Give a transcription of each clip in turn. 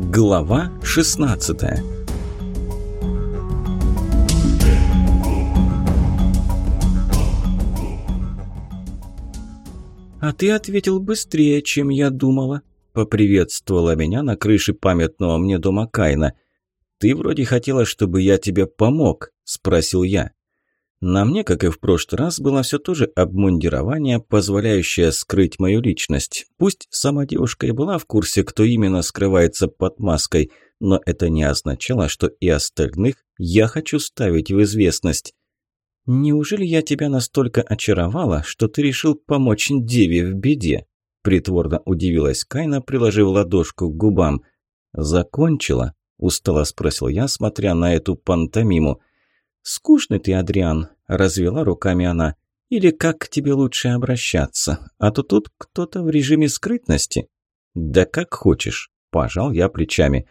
Глава 16 «А ты ответил быстрее, чем я думала», – поприветствовала меня на крыше памятного мне дома Кайна. «Ты вроде хотела, чтобы я тебе помог», – спросил я. На мне, как и в прошлый раз, было все то же обмундирование, позволяющее скрыть мою личность. Пусть сама девушка и была в курсе, кто именно скрывается под маской, но это не означало, что и остальных я хочу ставить в известность. «Неужели я тебя настолько очаровала, что ты решил помочь деве в беде?» Притворно удивилась Кайна, приложив ладошку к губам. «Закончила?» – устало спросил я, смотря на эту пантомиму. «Скучный ты, Адриан», – развела руками она. «Или как к тебе лучше обращаться? А то тут кто-то в режиме скрытности». «Да как хочешь», – пожал я плечами.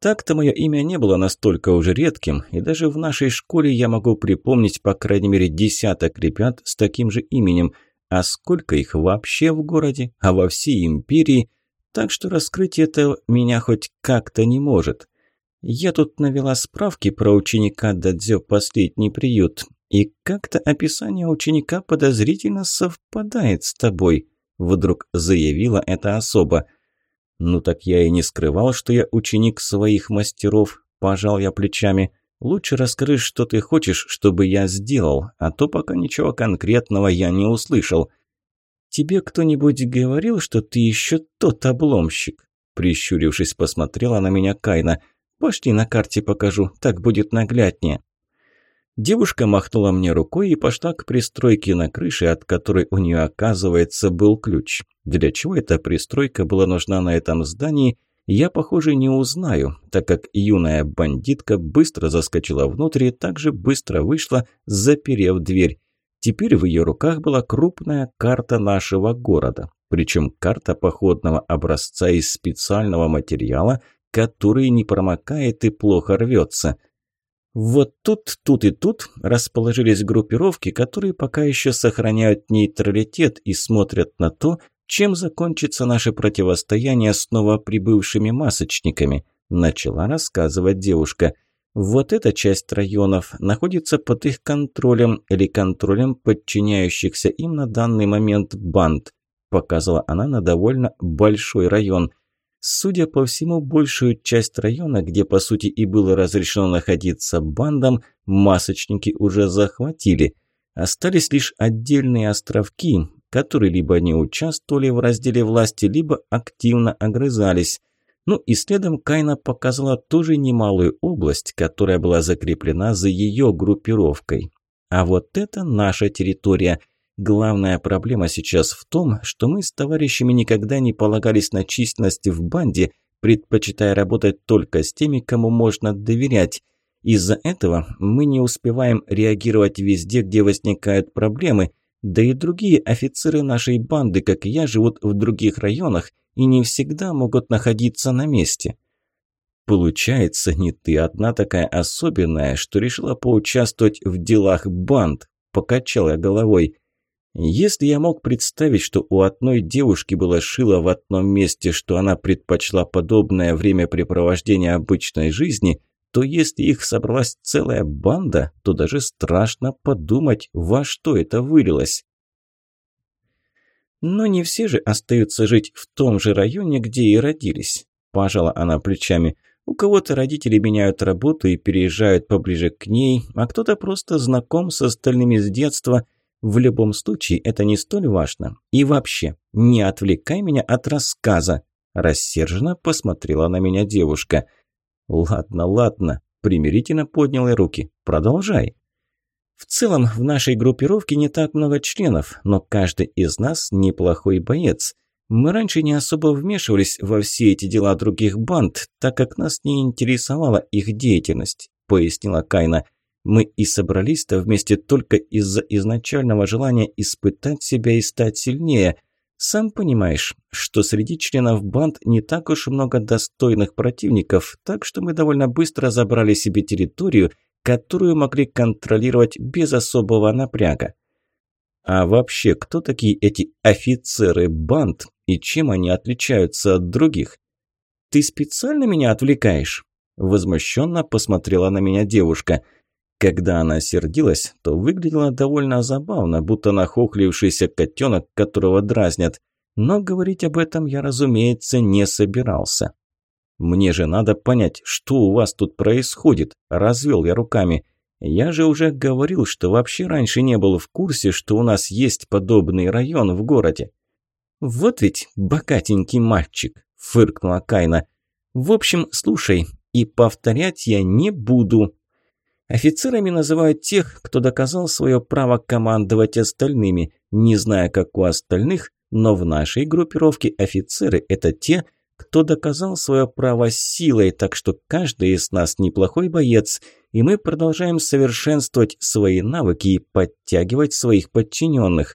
Так-то мое имя не было настолько уже редким, и даже в нашей школе я могу припомнить по крайней мере десяток ребят с таким же именем. А сколько их вообще в городе, а во всей империи? Так что раскрыть это меня хоть как-то не может. Я тут навела справки про ученика Дадзё «Последний приют», и как-то описание ученика подозрительно совпадает с тобой», – вдруг заявила эта особа. «Ну так я и не скрывал, что я ученик своих мастеров», – пожал я плечами. «Лучше расскажи, что ты хочешь, чтобы я сделал, а то пока ничего конкретного я не услышал». «Тебе кто-нибудь говорил, что ты еще тот обломщик?» Прищурившись, посмотрела на меня Кайна – Пошли на карте покажу, так будет нагляднее». Девушка махнула мне рукой и пошла к пристройке на крыше, от которой у нее, оказывается, был ключ. Для чего эта пристройка была нужна на этом здании, я, похоже, не узнаю, так как юная бандитка быстро заскочила внутрь и также быстро вышла, заперев дверь. Теперь в ее руках была крупная карта нашего города. Причем карта походного образца из специального материала, который не промокает и плохо рвется. Вот тут, тут и тут расположились группировки, которые пока еще сохраняют нейтралитет и смотрят на то, чем закончится наше противостояние с новоприбывшими масочниками, начала рассказывать девушка. Вот эта часть районов находится под их контролем или контролем подчиняющихся им на данный момент банд. Показала она на довольно большой район. Судя по всему, большую часть района, где по сути и было разрешено находиться бандам, масочники уже захватили. Остались лишь отдельные островки, которые либо не участвовали в разделе власти, либо активно огрызались. Ну и следом Кайна показала тоже немалую область, которая была закреплена за ее группировкой. А вот это наша территория – Главная проблема сейчас в том, что мы с товарищами никогда не полагались на численность в банде, предпочитая работать только с теми, кому можно доверять. Из-за этого мы не успеваем реагировать везде, где возникают проблемы, да и другие офицеры нашей банды, как и я, живут в других районах и не всегда могут находиться на месте. Получается, не ты одна такая особенная, что решила поучаствовать в делах банд, покачал я головой. Если я мог представить, что у одной девушки было шило в одном месте, что она предпочла подобное времяпрепровождение обычной жизни, то если их собралась целая банда, то даже страшно подумать, во что это вылилось. Но не все же остаются жить в том же районе, где и родились. Пожала она плечами. У кого-то родители меняют работу и переезжают поближе к ней, а кто-то просто знаком с остальными с детства – в любом случае, это не столь важно. И вообще, не отвлекай меня от рассказа. Рассерженно посмотрела на меня девушка. Ладно, ладно. Примирительно поднял я руки. Продолжай. В целом, в нашей группировке не так много членов, но каждый из нас неплохой боец. Мы раньше не особо вмешивались во все эти дела других банд, так как нас не интересовала их деятельность, пояснила Кайна. Мы и собрались-то вместе только из-за изначального желания испытать себя и стать сильнее. Сам понимаешь, что среди членов банд не так уж много достойных противников, так что мы довольно быстро забрали себе территорию, которую могли контролировать без особого напряга. А вообще, кто такие эти офицеры банд и чем они отличаются от других? Ты специально меня отвлекаешь?» Возмущенно посмотрела на меня девушка. Когда она сердилась, то выглядела довольно забавно, будто нахохлившийся котенок, которого дразнят. Но говорить об этом я, разумеется, не собирался. «Мне же надо понять, что у вас тут происходит», – развел я руками. «Я же уже говорил, что вообще раньше не был в курсе, что у нас есть подобный район в городе». «Вот ведь богатенький мальчик», – фыркнула Кайна. «В общем, слушай, и повторять я не буду». Офицерами называют тех, кто доказал свое право командовать остальными. Не знаю, как у остальных, но в нашей группировке офицеры – это те, кто доказал свое право силой, так что каждый из нас неплохой боец, и мы продолжаем совершенствовать свои навыки и подтягивать своих подчиненных.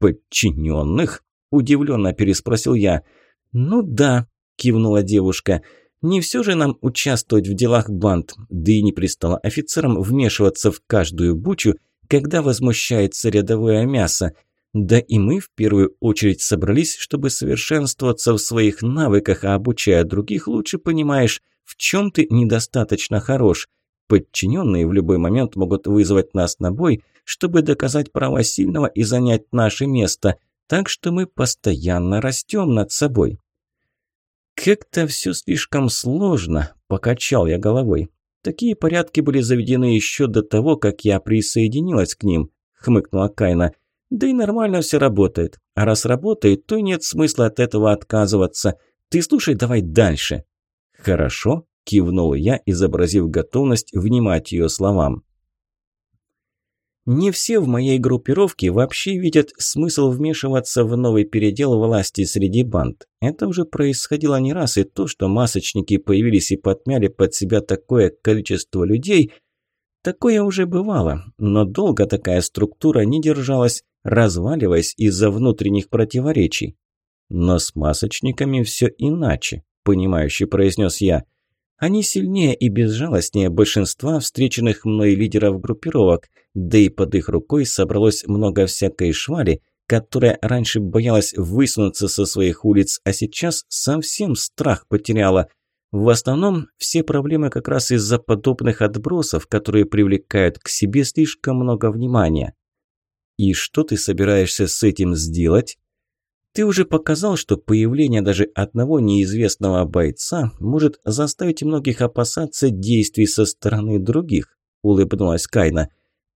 «Подчиненных?» – удивленно переспросил я. «Ну да», – кивнула девушка. «Не все же нам участвовать в делах банд, да и не пристало офицерам вмешиваться в каждую бучу, когда возмущается рядовое мясо. Да и мы в первую очередь собрались, чтобы совершенствоваться в своих навыках, а обучая других, лучше понимаешь, в чем ты недостаточно хорош. Подчиненные в любой момент могут вызвать нас на бой, чтобы доказать право сильного и занять наше место. Так что мы постоянно растем над собой. «Как-то все слишком сложно», – покачал я головой. «Такие порядки были заведены еще до того, как я присоединилась к ним», – хмыкнула Кайна. Да и нормально все работает. А раз работает, то нет смысла от этого отказываться. Ты слушай давай дальше». «Хорошо», – кивнул я, изобразив готовность внимать ее словам. Не все в моей группировке вообще видят смысл вмешиваться в новый передел власти среди банд. Это уже происходило не раз, и то, что масочники появились и подмяли под себя такое количество людей, такое уже бывало, но долго такая структура не держалась, разваливаясь из-за внутренних противоречий. Но с масочниками все иначе, понимающе произнес я. Они сильнее и безжалостнее большинства встреченных мной лидеров группировок, да и под их рукой собралось много всякой швали, которая раньше боялась высунуться со своих улиц, а сейчас совсем страх потеряла. В основном все проблемы как раз из-за подобных отбросов, которые привлекают к себе слишком много внимания. И что ты собираешься с этим сделать? Ты уже показал, что появление даже одного неизвестного бойца может заставить многих опасаться действий со стороны других, улыбнулась Кайна.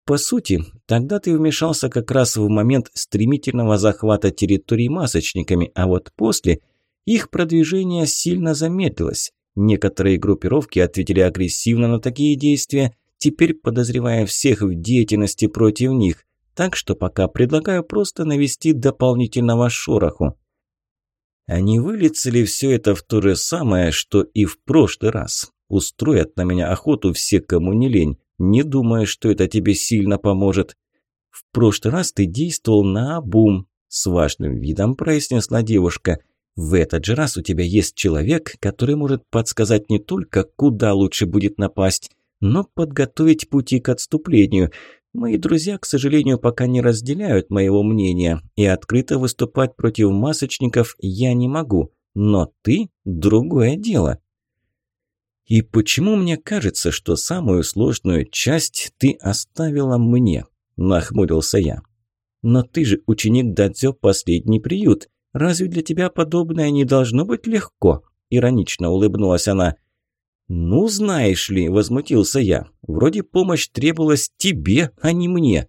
По сути, тогда ты вмешался как раз в момент стремительного захвата территории масочниками, а вот после их продвижение сильно замедлилось. Некоторые группировки ответили агрессивно на такие действия, теперь подозревая всех в деятельности против них. Так что пока предлагаю просто навести дополнительного шороху. А не выльется ли все это в то же самое, что и в прошлый раз? Устроят на меня охоту все, кому не лень, не думая, что это тебе сильно поможет. В прошлый раз ты действовал на обум, с важным видом произнесла девушка. В этот же раз у тебя есть человек, который может подсказать не только, куда лучше будет напасть, но подготовить пути к отступлению. Мои друзья, к сожалению, пока не разделяют моего мнения, и открыто выступать против масочников я не могу. Но ты – другое дело. И почему мне кажется, что самую сложную часть ты оставила мне? Нахмурился я. Но ты же ученик Дадзё последний приют. Разве для тебя подобное не должно быть легко? Иронично улыбнулась она. «Ну, знаешь ли», – возмутился я, – «вроде помощь требовалась тебе, а не мне».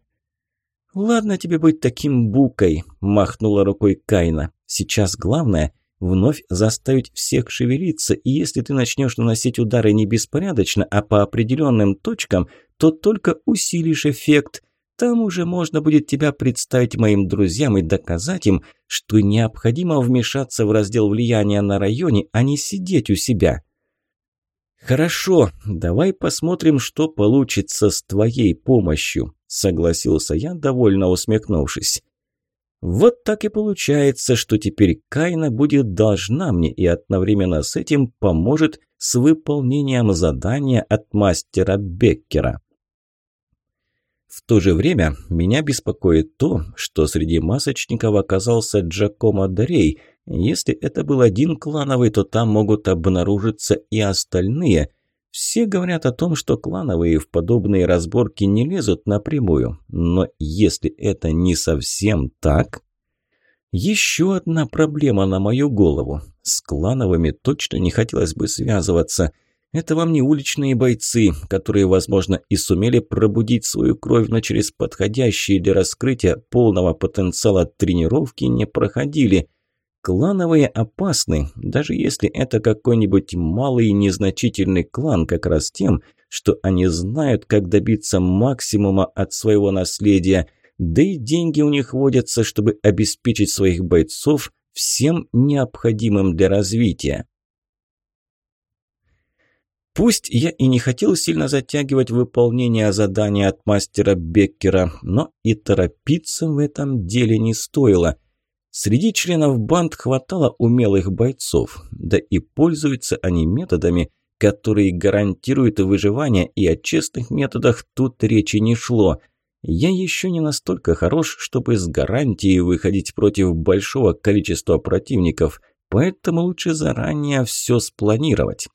«Ладно тебе быть таким букой», – махнула рукой Кайна. «Сейчас главное – вновь заставить всех шевелиться, и если ты начнешь наносить удары не беспорядочно, а по определенным точкам, то только усилишь эффект. Там уже можно будет тебя представить моим друзьям и доказать им, что необходимо вмешаться в раздел влияния на районе, а не сидеть у себя». «Хорошо, давай посмотрим, что получится с твоей помощью», – согласился я, довольно усмехнувшись. Вот так и получается, что теперь Кайна будет должна мне и одновременно с этим поможет с выполнением задания от мастера Беккера. В то же время меня беспокоит то, что среди масочников оказался Джакомо Дарей, Если это был один клановый, то там могут обнаружиться и остальные. Все говорят о том, что клановые в подобные разборки не лезут напрямую. Но если это не совсем так... Еще одна проблема на мою голову. С клановыми точно не хотелось бы связываться. Это вам не уличные бойцы, которые, возможно, и сумели пробудить свою кровь, но через подходящие для раскрытия полного потенциала тренировки не проходили. Клановые опасны, даже если это какой-нибудь малый незначительный клан, как раз тем, что они знают, как добиться максимума от своего наследия – да и деньги у них водятся, чтобы обеспечить своих бойцов всем необходимым для развития. Пусть я и не хотел сильно затягивать выполнение задания от мастера Беккера, но и торопиться в этом деле не стоило. Среди членов банд хватало умелых бойцов, да и пользуются они методами, которые гарантируют выживание, и о честных методах тут речи не шло. Я еще не настолько хорош, чтобы с гарантией выходить против большого количества противников, поэтому лучше заранее все спланировать.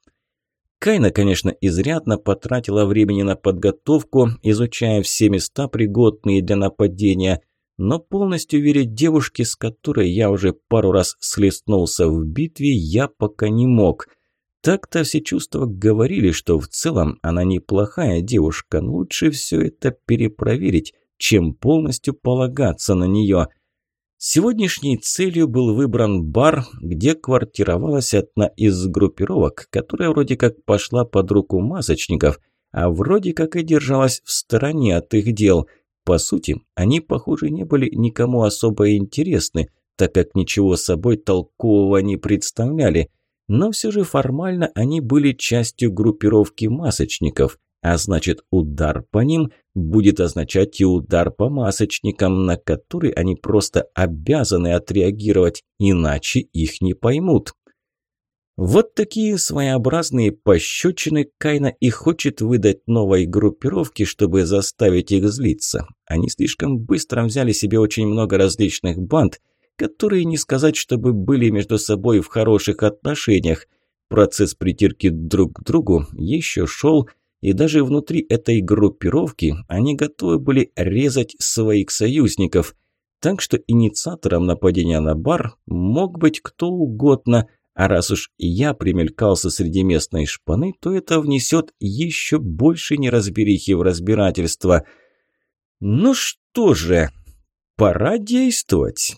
Кайна, конечно, изрядно потратила времени на подготовку, изучая все места, пригодные для нападения, но полностью верить девушке, с которой я уже пару раз схлестнулся в битве, я пока не мог. Так-то все чувства говорили, что в целом она неплохая девушка, но лучше все это перепроверить, чем полностью полагаться на нее. Сегодняшней целью был выбран бар, где квартировалась одна из группировок, которая вроде как пошла под руку масочников, а вроде как и держалась в стороне от их дел. По сути, они, похоже, не были никому особо интересны, так как ничего собой толкового не представляли – но все же формально они были частью группировки масочников, а значит удар по ним будет означать и удар по масочникам, на который они просто обязаны отреагировать, иначе их не поймут. Вот такие своеобразные пощечины Кайна и хочет выдать новой группировке, чтобы заставить их злиться. Они слишком быстро взяли себе очень много различных банд – которые не сказать, чтобы были между собой в хороших отношениях. Процесс притирки друг к другу еще шел, и даже внутри этой группировки они готовы были резать своих союзников. Так что инициатором нападения на бар мог быть кто угодно, а раз уж я примелькался среди местной шпаны, то это внесет еще больше неразберихи в разбирательство. Ну что же, пора действовать.